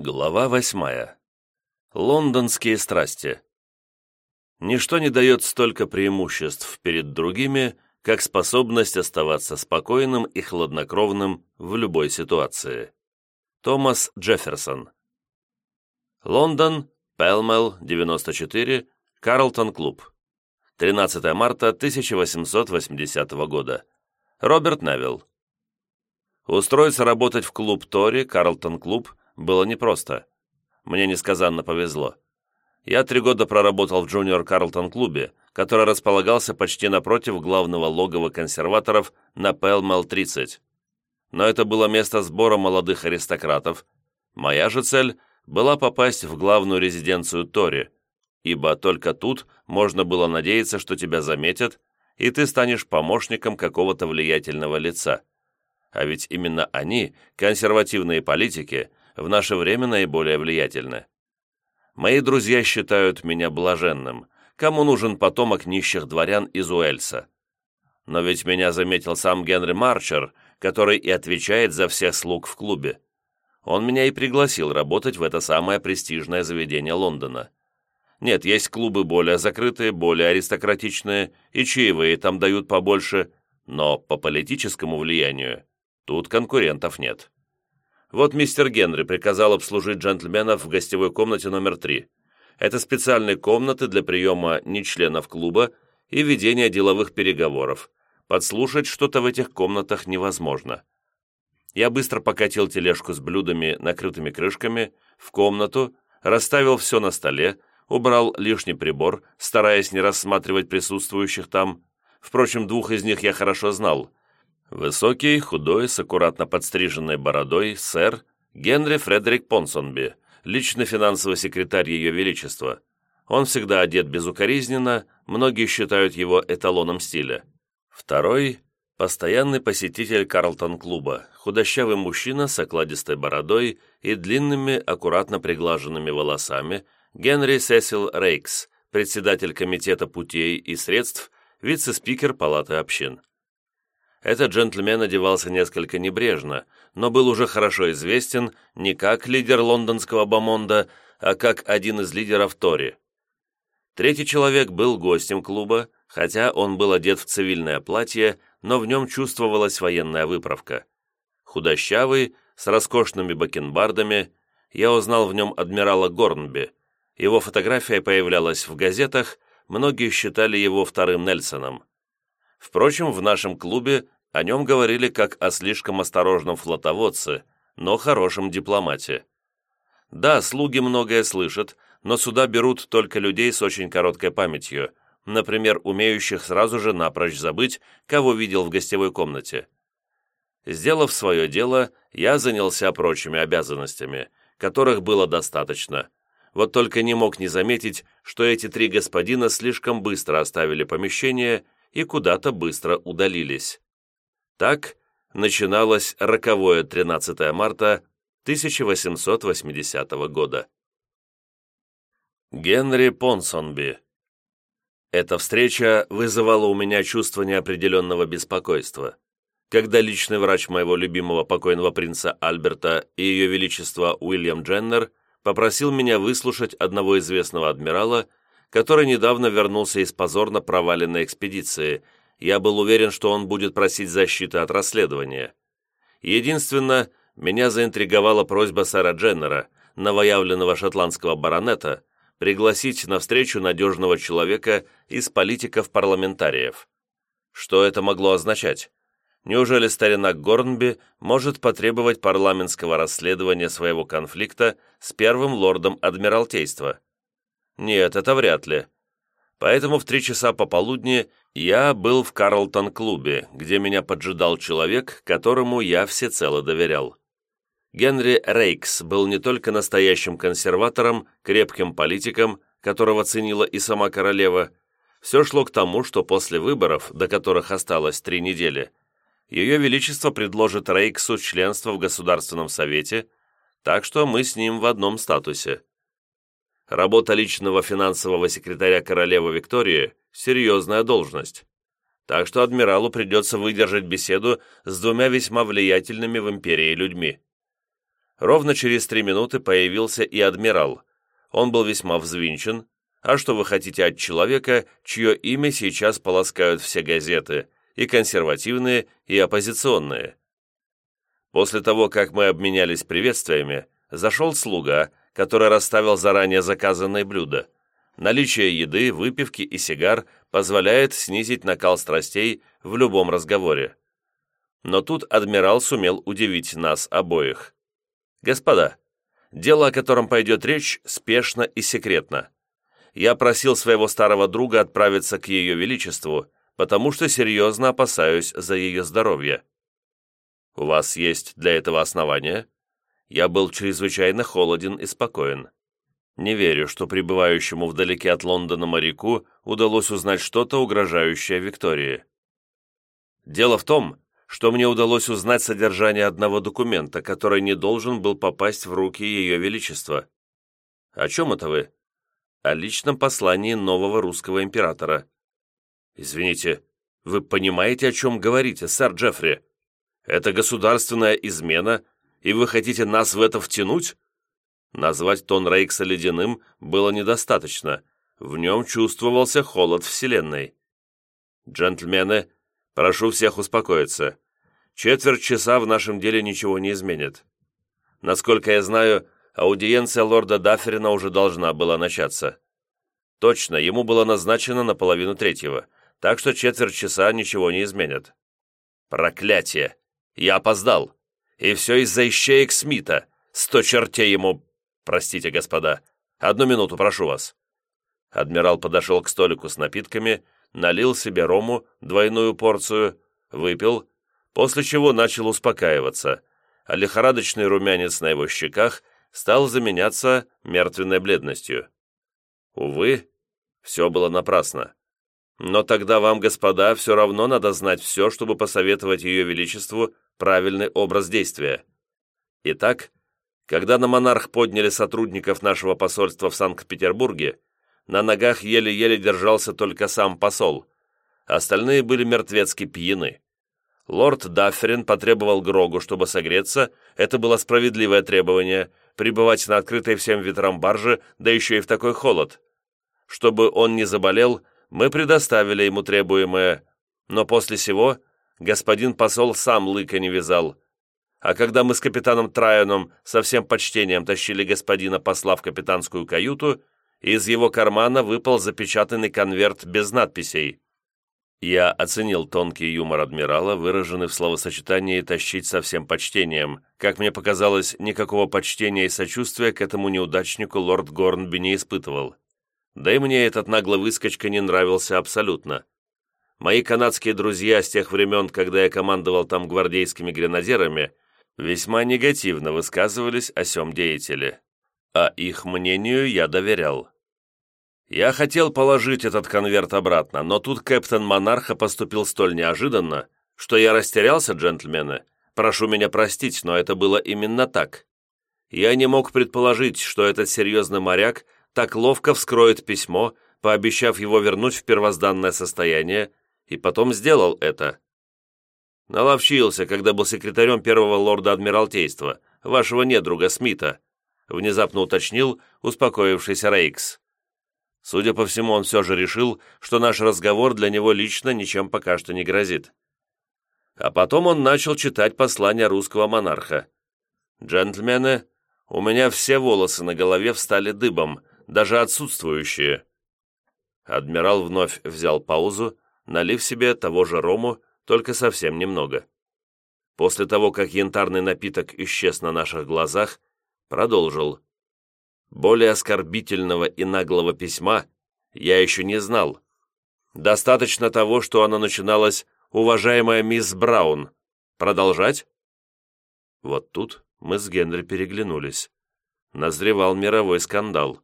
Глава восьмая. Лондонские страсти. Ничто не дает столько преимуществ перед другими, как способность оставаться спокойным и хладнокровным в любой ситуации. Томас Джефферсон. Лондон, Пелмел, 94, Карлтон Клуб. 13 марта 1880 года. Роберт Невилл. Устроиться работать в клуб Тори, Карлтон Клуб, было непросто. Мне несказанно повезло. Я три года проработал в Джуниор Карлтон клубе, который располагался почти напротив главного логова консерваторов на Пэлмэл-30. Но это было место сбора молодых аристократов. Моя же цель была попасть в главную резиденцию Тори, ибо только тут можно было надеяться, что тебя заметят, и ты станешь помощником какого-то влиятельного лица. А ведь именно они, консервативные политики, в наше время наиболее влиятельны. Мои друзья считают меня блаженным, кому нужен потомок нищих дворян из Уэльса. Но ведь меня заметил сам Генри Марчер, который и отвечает за всех слуг в клубе. Он меня и пригласил работать в это самое престижное заведение Лондона. Нет, есть клубы более закрытые, более аристократичные, и чаевые там дают побольше, но по политическому влиянию тут конкурентов нет. Вот мистер Генри приказал обслужить джентльменов в гостевой комнате номер три. Это специальные комнаты для приема нечленов клуба и ведения деловых переговоров. Подслушать что-то в этих комнатах невозможно. Я быстро покатил тележку с блюдами, накрытыми крышками, в комнату, расставил все на столе, убрал лишний прибор, стараясь не рассматривать присутствующих там. Впрочем, двух из них я хорошо знал. Высокий, худой, с аккуратно подстриженной бородой, сэр Генри Фредерик Понсонби, личный финансовый секретарь Ее Величества. Он всегда одет безукоризненно, многие считают его эталоном стиля. Второй – постоянный посетитель Карлтон-клуба, худощавый мужчина с окладистой бородой и длинными, аккуратно приглаженными волосами, Генри Сесил Рейкс, председатель Комитета путей и средств, вице-спикер Палаты общин. Этот джентльмен одевался несколько небрежно, но был уже хорошо известен не как лидер лондонского бомонда, а как один из лидеров Тори. Третий человек был гостем клуба, хотя он был одет в цивильное платье, но в нем чувствовалась военная выправка. Худощавый, с роскошными бакенбардами, я узнал в нем адмирала Горнби. Его фотография появлялась в газетах, многие считали его вторым Нельсоном. Впрочем, в нашем клубе о нем говорили как о слишком осторожном флотоводце, но хорошем дипломате. Да, слуги многое слышат, но сюда берут только людей с очень короткой памятью, например, умеющих сразу же напрочь забыть, кого видел в гостевой комнате. Сделав свое дело, я занялся прочими обязанностями, которых было достаточно. Вот только не мог не заметить, что эти три господина слишком быстро оставили помещение и куда-то быстро удалились. Так начиналось роковое 13 марта 1880 года. Генри Понсонби Эта встреча вызывала у меня чувство неопределенного беспокойства. Когда личный врач моего любимого покойного принца Альберта и ее величество Уильям Дженнер попросил меня выслушать одного известного адмирала, который недавно вернулся из позорно проваленной экспедиции. Я был уверен, что он будет просить защиты от расследования. Единственно, меня заинтриговала просьба сэра Дженнера, новоявленного шотландского баронета, пригласить на встречу надежного человека из политиков-парламентариев. Что это могло означать? Неужели старина Горнби может потребовать парламентского расследования своего конфликта с первым лордом Адмиралтейства? Нет, это вряд ли. Поэтому в три часа пополудни я был в Карлтон-клубе, где меня поджидал человек, которому я всецело доверял. Генри Рейкс был не только настоящим консерватором, крепким политиком, которого ценила и сама королева. Все шло к тому, что после выборов, до которых осталось три недели, ее Величество предложит Рейксу членство в Государственном Совете, так что мы с ним в одном статусе. Работа личного финансового секретаря королевы Виктории – серьезная должность. Так что адмиралу придется выдержать беседу с двумя весьма влиятельными в империи людьми. Ровно через три минуты появился и адмирал. Он был весьма взвинчен. А что вы хотите от человека, чье имя сейчас полоскают все газеты, и консервативные, и оппозиционные? После того, как мы обменялись приветствиями, зашел слуга, который расставил заранее заказанные блюда. Наличие еды, выпивки и сигар позволяет снизить накал страстей в любом разговоре. Но тут адмирал сумел удивить нас обоих. «Господа, дело, о котором пойдет речь, спешно и секретно. Я просил своего старого друга отправиться к Ее Величеству, потому что серьезно опасаюсь за ее здоровье. У вас есть для этого основания?» Я был чрезвычайно холоден и спокоен. Не верю, что пребывающему вдалеке от Лондона моряку удалось узнать что-то, угрожающее Виктории. Дело в том, что мне удалось узнать содержание одного документа, который не должен был попасть в руки Ее Величества. О чем это вы? О личном послании нового русского императора. Извините, вы понимаете, о чем говорите, сэр Джеффри? Это государственная измена, и вы хотите нас в это втянуть? Назвать тон Рейкса ледяным было недостаточно. В нем чувствовался холод Вселенной. Джентльмены, Прошу всех успокоиться. Четверть часа в нашем деле ничего не изменит. Насколько я знаю, аудиенция лорда Дафферина уже должна была начаться. Точно, ему было назначено на половину третьего, так что четверть часа ничего не изменит. Проклятие! Я опоздал. И все из-за ищеек Смита. Сто чертей ему... Простите, господа. Одну минуту, прошу вас. Адмирал подошел к столику с напитками налил себе рому, двойную порцию, выпил, после чего начал успокаиваться, а лихорадочный румянец на его щеках стал заменяться мертвенной бледностью. Увы, все было напрасно. Но тогда вам, господа, все равно надо знать все, чтобы посоветовать Ее Величеству правильный образ действия. Итак, когда на монарх подняли сотрудников нашего посольства в Санкт-Петербурге, на ногах еле-еле держался только сам посол. Остальные были мертвецки пьяны. Лорд Дафферин потребовал Грогу, чтобы согреться, это было справедливое требование, пребывать на открытой всем ветрам барже, да еще и в такой холод. Чтобы он не заболел, мы предоставили ему требуемое, но после сего господин посол сам лыка не вязал. А когда мы с капитаном Трайаном со всем почтением тащили господина посла в капитанскую каюту, из его кармана выпал запечатанный конверт без надписей. Я оценил тонкий юмор адмирала, выраженный в словосочетании «тащить со всем почтением». Как мне показалось, никакого почтения и сочувствия к этому неудачнику лорд Горнби не испытывал. Да и мне этот наглый выскочка не нравился абсолютно. Мои канадские друзья с тех времен, когда я командовал там гвардейскими гренадерами, весьма негативно высказывались о сём деятеле а их мнению я доверял. Я хотел положить этот конверт обратно, но тут капитан Монарха поступил столь неожиданно, что я растерялся, джентльмены. Прошу меня простить, но это было именно так. Я не мог предположить, что этот серьезный моряк так ловко вскроет письмо, пообещав его вернуть в первозданное состояние, и потом сделал это. Наловчился, когда был секретарем первого лорда Адмиралтейства, вашего недруга Смита, внезапно уточнил успокоившийся Рейкс. Судя по всему, он все же решил, что наш разговор для него лично ничем пока что не грозит. А потом он начал читать послание русского монарха. «Джентльмены, у меня все волосы на голове встали дыбом, даже отсутствующие». Адмирал вновь взял паузу, налив себе того же рому, только совсем немного. После того, как янтарный напиток исчез на наших глазах, продолжил. Более оскорбительного и наглого письма я еще не знал. Достаточно того, что оно начиналось «Уважаемая мисс Браун». Продолжать? Вот тут мы с Генри переглянулись. Назревал мировой скандал.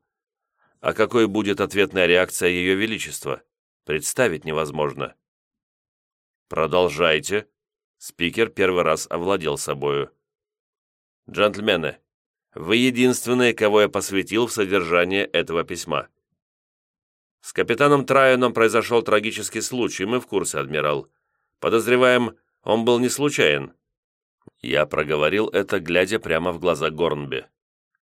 А какой будет ответная реакция Ее Величества? Представить невозможно. «Продолжайте». Спикер первый раз овладел собою. «Джентльмены, вы единственные, кого я посвятил в содержание этого письма. С капитаном Трайоном произошел трагический случай, мы в курсе, адмирал. Подозреваем, он был не случайен. Я проговорил это, глядя прямо в глаза Горнби.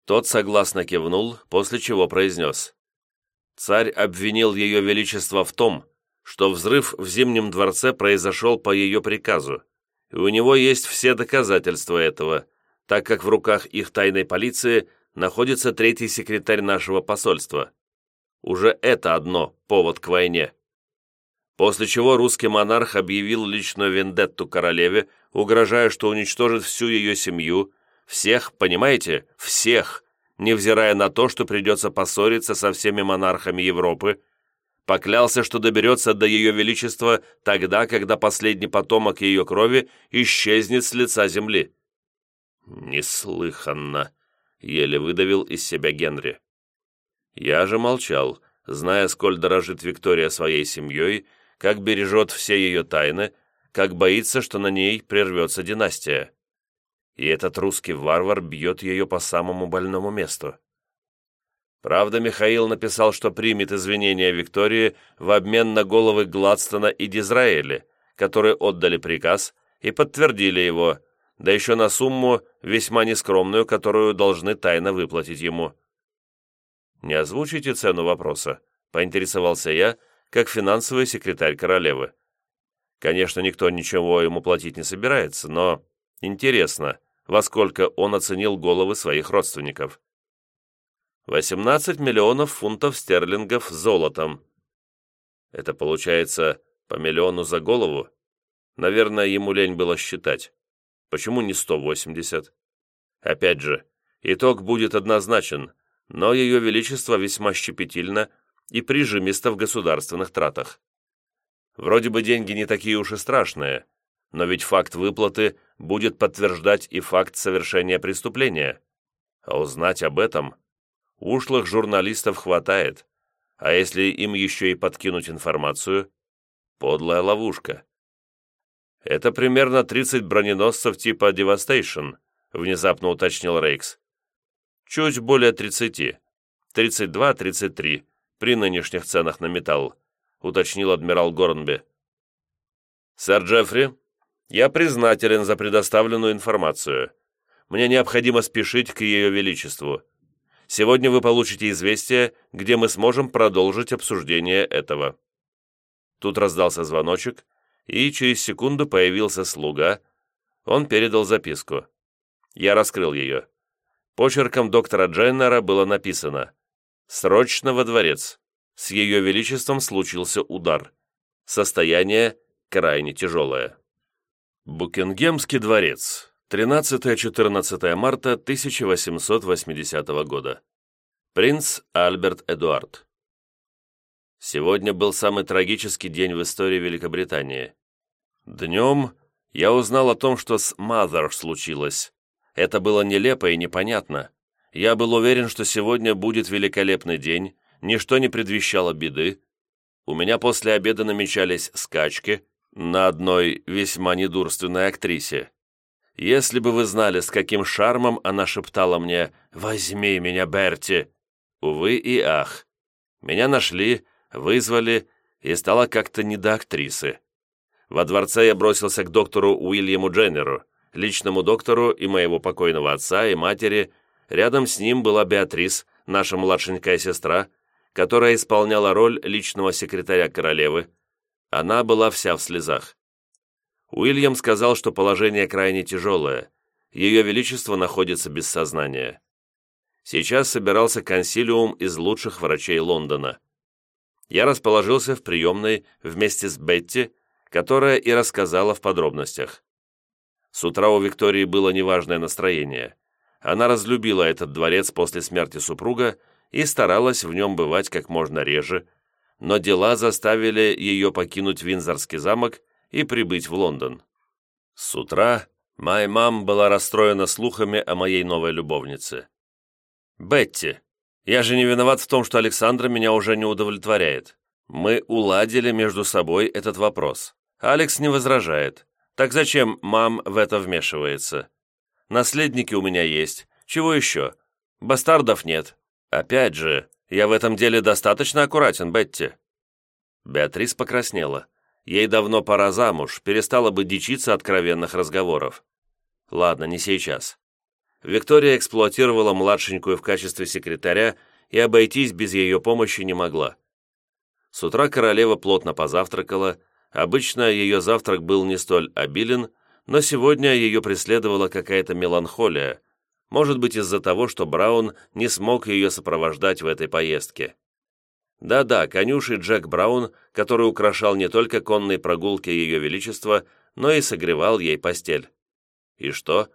Тот согласно кивнул, после чего произнес. Царь обвинил ее величество в том, что взрыв в Зимнем дворце произошел по ее приказу, и у него есть все доказательства этого, так как в руках их тайной полиции находится третий секретарь нашего посольства. Уже это одно повод к войне. После чего русский монарх объявил личную вендетту королеве, угрожая, что уничтожит всю ее семью, всех, понимаете, всех, невзирая на то, что придется поссориться со всеми монархами Европы, поклялся, что доберется до ее величества тогда, когда последний потомок ее крови исчезнет с лица земли. «Неслыханно!» — еле выдавил из себя Генри. Я же молчал, зная, сколь дорожит Виктория своей семьей как бережет все ее тайны, как боится, что на ней прервется династия. И этот русский варвар бьет ее по самому больному месту. Правда, Михаил написал, что примет извинения Виктории в обмен на головы Гладстона и Дизраэля, которые отдали приказ и подтвердили его, да еще на сумму весьма нескромную, которую должны тайно выплатить ему. «Не озвучите цену вопроса?» — поинтересовался я, как финансовый секретарь королевы. Конечно, никто ничего ему платить не собирается, но интересно, во сколько он оценил головы своих родственников. 18 миллионов фунтов стерлингов золотом. Это получается по миллиону за голову? Наверное, ему лень было считать. Почему не 180? Опять же, итог будет однозначен, но Ее Величество весьма щепетильно и прижимисто в государственных тратах. Вроде бы деньги не такие уж и страшные, но ведь факт выплаты будет подтверждать и факт совершения преступления. А узнать об этом ушлых журналистов хватает, а если им еще и подкинуть информацию, подлая ловушка. Это примерно 30 броненосцев типа Devastation, внезапно уточнил Рейкс. Чуть более 30. 32-33 при нынешних ценах на металл», уточнил адмирал Горнби. «Сэр Джеффри, я признателен за предоставленную информацию. Мне необходимо спешить к Ее Величеству. Сегодня вы получите известие, где мы сможем продолжить обсуждение этого». Тут раздался звоночек, и через секунду появился слуга. Он передал записку. Я раскрыл ее. Почерком доктора Дженнера было написано Срочно во дворец. С ее величеством случился удар. Состояние крайне тяжелое. Букингемский дворец. 13-14 марта 1880 года. Принц Альберт Эдуард. Сегодня был самый трагический день в истории Великобритании. Днем я узнал о том, что с Мазер случилось. Это было нелепо и непонятно. Я был уверен, что сегодня будет великолепный день, ничто не предвещало беды. У меня после обеда намечались скачки на одной весьма недурственной актрисе. Если бы вы знали, с каким шармом она шептала мне «Возьми меня, Берти!» Увы и ах. Меня нашли, вызвали, и стало как-то не до актрисы. Во дворце я бросился к доктору Уильяму Дженнеру, личному доктору и моего покойного отца и матери, Рядом с ним была Беатрис, наша младшенькая сестра, которая исполняла роль личного секретаря королевы. Она была вся в слезах. Уильям сказал, что положение крайне тяжелое. Ее Величество находится без сознания. Сейчас собирался консилиум из лучших врачей Лондона. Я расположился в приемной вместе с Бетти, которая и рассказала в подробностях. С утра у Виктории было неважное настроение. Она разлюбила этот дворец после смерти супруга и старалась в нем бывать как можно реже, но дела заставили ее покинуть Винзорский замок и прибыть в Лондон. С утра моя мам была расстроена слухами о моей новой любовнице. «Бетти, я же не виноват в том, что Александра меня уже не удовлетворяет. Мы уладили между собой этот вопрос. Алекс не возражает. Так зачем мам в это вмешивается? Наследники у меня есть. Чего еще? Бастардов нет. Опять же, я в этом деле достаточно аккуратен, Бетти». Беатрис покраснела. Ей давно пора замуж, перестала бы дичиться откровенных разговоров. Ладно, не сейчас. Виктория эксплуатировала младшенькую в качестве секретаря и обойтись без ее помощи не могла. С утра королева плотно позавтракала, обычно ее завтрак был не столь обилен, но сегодня ее преследовала какая-то меланхолия, может быть из-за того, что Браун не смог ее сопровождать в этой поездке. Да-да, конюший Джек Браун, который украшал не только конные прогулки Ее Величества, но и согревал ей постель. И что?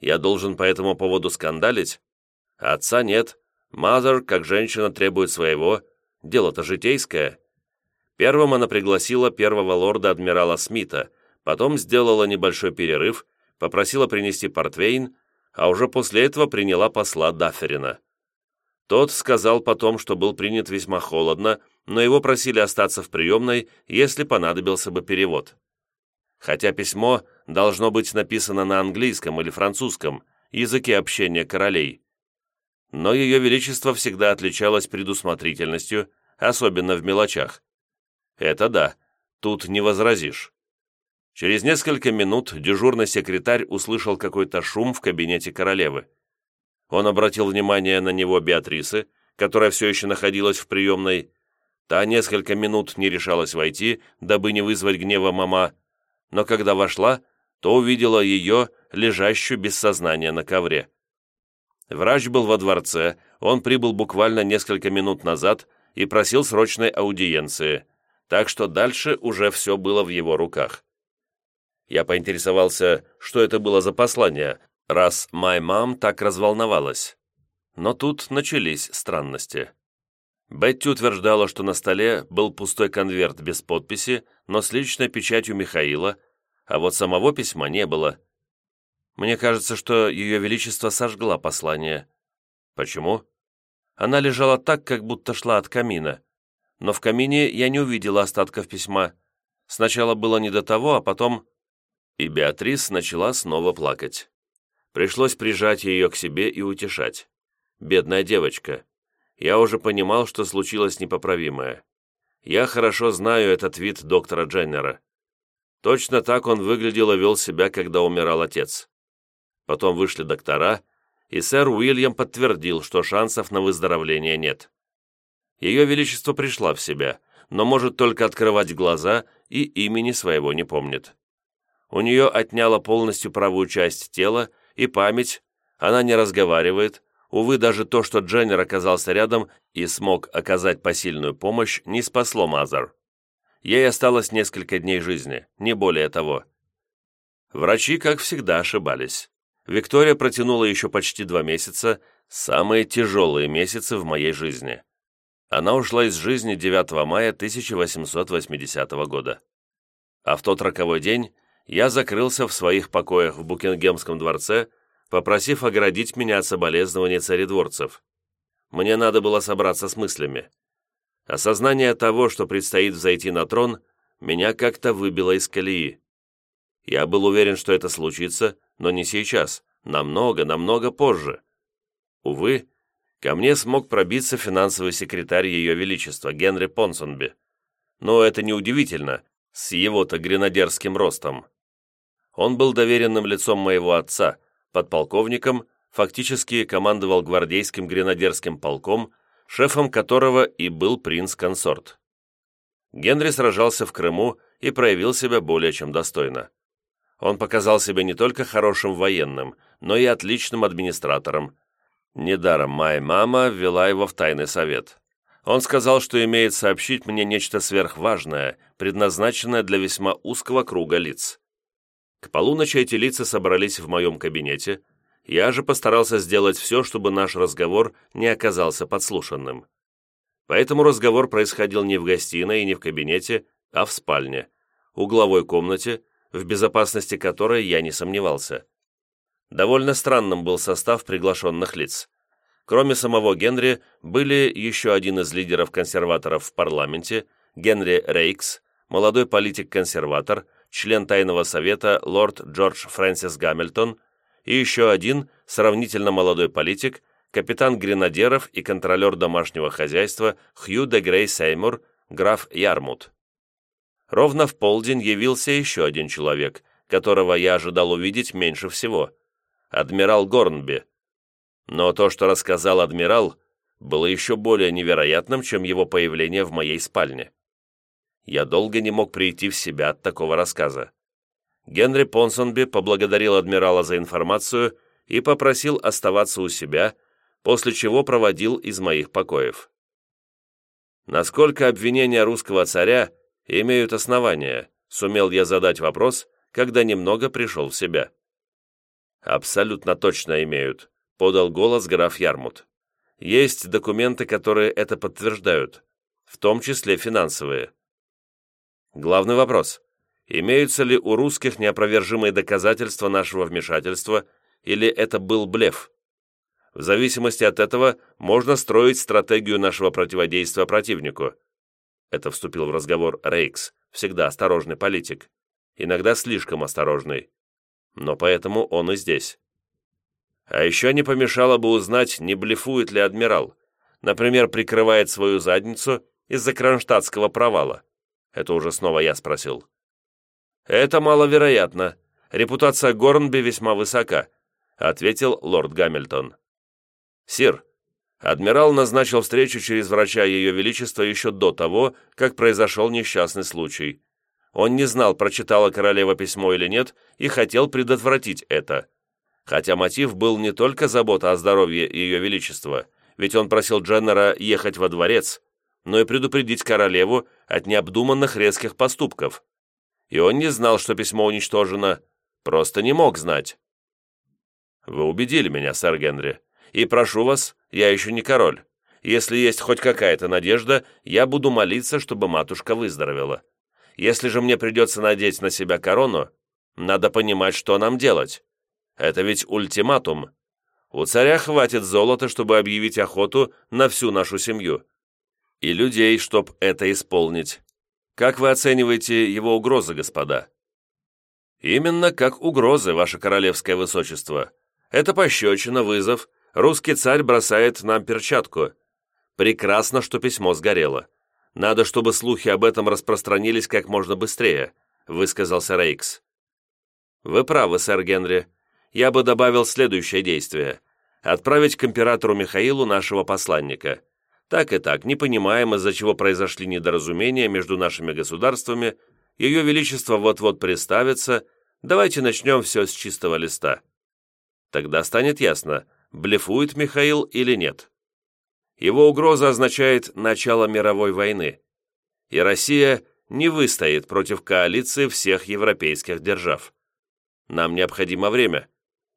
Я должен по этому поводу скандалить? Отца нет. Мазер, как женщина, требует своего. Дело-то житейское. Первым она пригласила первого лорда-адмирала Смита, потом сделала небольшой перерыв, попросила принести портвейн, а уже после этого приняла посла Дафферина. Тот сказал потом, что был принят весьма холодно, но его просили остаться в приемной, если понадобился бы перевод. Хотя письмо должно быть написано на английском или французском, языке общения королей. Но ее величество всегда отличалось предусмотрительностью, особенно в мелочах. Это да, тут не возразишь. Через несколько минут дежурный секретарь услышал какой-то шум в кабинете королевы. Он обратил внимание на него Беатрисы, которая все еще находилась в приемной. Та несколько минут не решалась войти, дабы не вызвать гнева мама, но когда вошла, то увидела ее, лежащую без сознания на ковре. Врач был во дворце, он прибыл буквально несколько минут назад и просил срочной аудиенции, так что дальше уже все было в его руках. Я поинтересовался, что это было за послание, раз май мам так разволновалась. Но тут начались странности. Бетти утверждала, что на столе был пустой конверт без подписи, но с личной печатью Михаила, а вот самого письма не было. Мне кажется, что Ее Величество сожгла послание. Почему? Она лежала так, как будто шла от камина. Но в камине я не увидела остатков письма. Сначала было не до того, а потом... И Беатрис начала снова плакать. Пришлось прижать ее к себе и утешать. Бедная девочка. Я уже понимал, что случилось непоправимое. Я хорошо знаю этот вид доктора Дженнера. Точно так он выглядел и вел себя, когда умирал отец. Потом вышли доктора, и сэр Уильям подтвердил, что шансов на выздоровление нет. Ее Величество пришла в себя, но может только открывать глаза и имени своего не помнит. У нее отняло полностью правую часть тела, и память, она не разговаривает, увы, даже то, что Дженнер оказался рядом и смог оказать посильную помощь, не спасло Мазар. Ей осталось несколько дней жизни, не более того. Врачи, как всегда, ошибались. Виктория протянула еще почти два месяца, самые тяжелые месяцы в моей жизни. Она ушла из жизни 9 мая 1880 года. А в тот роковой день я закрылся в своих покоях в Букингемском дворце, попросив оградить меня от соболезнований царедворцев. Мне надо было собраться с мыслями. Осознание того, что предстоит взойти на трон, меня как-то выбило из колеи. Я был уверен, что это случится, но не сейчас, намного, намного позже. Увы, ко мне смог пробиться финансовый секретарь Ее Величества Генри Понсонби. Но это неудивительно, с его-то гренадерским ростом. Он был доверенным лицом моего отца, подполковником, фактически командовал гвардейским гренадерским полком, шефом которого и был принц-консорт. Генри сражался в Крыму и проявил себя более чем достойно. Он показал себя не только хорошим военным, но и отличным администратором. Недаром моя мама ввела его в тайный совет. Он сказал, что имеет сообщить мне нечто сверхважное, предназначенное для весьма узкого круга лиц. К полуночи эти лица собрались в моем кабинете. Я же постарался сделать все, чтобы наш разговор не оказался подслушанным. Поэтому разговор происходил не в гостиной и не в кабинете, а в спальне, угловой комнате, в безопасности которой я не сомневался. Довольно странным был состав приглашенных лиц. Кроме самого Генри, были еще один из лидеров консерваторов в парламенте, Генри Рейкс, молодой политик-консерватор, член Тайного Совета лорд Джордж Фрэнсис Гамильтон и еще один, сравнительно молодой политик, капитан гренадеров и контролер домашнего хозяйства Хью де Грей Сеймур, граф Ярмут. Ровно в полдень явился еще один человек, которого я ожидал увидеть меньше всего – адмирал Горнби. Но то, что рассказал адмирал, было еще более невероятным, чем его появление в моей спальне. Я долго не мог прийти в себя от такого рассказа. Генри Понсонби поблагодарил адмирала за информацию и попросил оставаться у себя, после чего проводил из моих покоев. Насколько обвинения русского царя имеют основания, сумел я задать вопрос, когда немного пришел в себя. «Абсолютно точно имеют», — подал голос граф Ярмут. «Есть документы, которые это подтверждают, в том числе финансовые». Главный вопрос. Имеются ли у русских неопровержимые доказательства нашего вмешательства, или это был блеф? В зависимости от этого можно строить стратегию нашего противодействия противнику. Это вступил в разговор Рейкс, всегда осторожный политик. Иногда слишком осторожный. Но поэтому он и здесь. А еще не помешало бы узнать, не блефует ли адмирал. Например, прикрывает свою задницу из-за кронштадтского провала. Это уже снова я спросил. «Это маловероятно. Репутация Горнби весьма высока», ответил лорд Гамильтон. «Сир, адмирал назначил встречу через врача Ее Величества еще до того, как произошел несчастный случай. Он не знал, прочитала королева письмо или нет, и хотел предотвратить это. Хотя мотив был не только забота о здоровье Ее Величества, ведь он просил Дженнера ехать во дворец, но и предупредить королеву от необдуманных резких поступков. И он не знал, что письмо уничтожено, просто не мог знать. «Вы убедили меня, сэр Генри, и прошу вас, я еще не король. Если есть хоть какая-то надежда, я буду молиться, чтобы матушка выздоровела. Если же мне придется надеть на себя корону, надо понимать, что нам делать. Это ведь ультиматум. У царя хватит золота, чтобы объявить охоту на всю нашу семью и людей, чтоб это исполнить. Как вы оцениваете его угрозы, господа?» «Именно как угрозы, ваше королевское высочество. Это пощечина, вызов. Русский царь бросает нам перчатку. Прекрасно, что письмо сгорело. Надо, чтобы слухи об этом распространились как можно быстрее», высказался Рейкс. «Вы правы, сэр Генри. Я бы добавил следующее действие. Отправить к императору Михаилу нашего посланника. Так и так, не понимаем, из-за чего произошли недоразумения между нашими государствами, Ее Величество вот-вот представится, давайте начнем все с чистого листа. Тогда станет ясно, блефует Михаил или нет. Его угроза означает начало мировой войны, и Россия не выстоит против коалиции всех европейских держав. Нам необходимо время,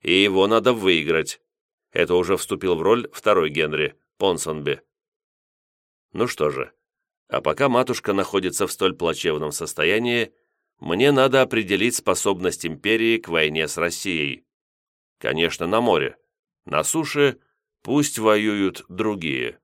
и его надо выиграть. Это уже вступил в роль второй Генри, Понсонби. Ну что же, а пока матушка находится в столь плачевном состоянии, мне надо определить способность империи к войне с Россией. Конечно, на море. На суше пусть воюют другие.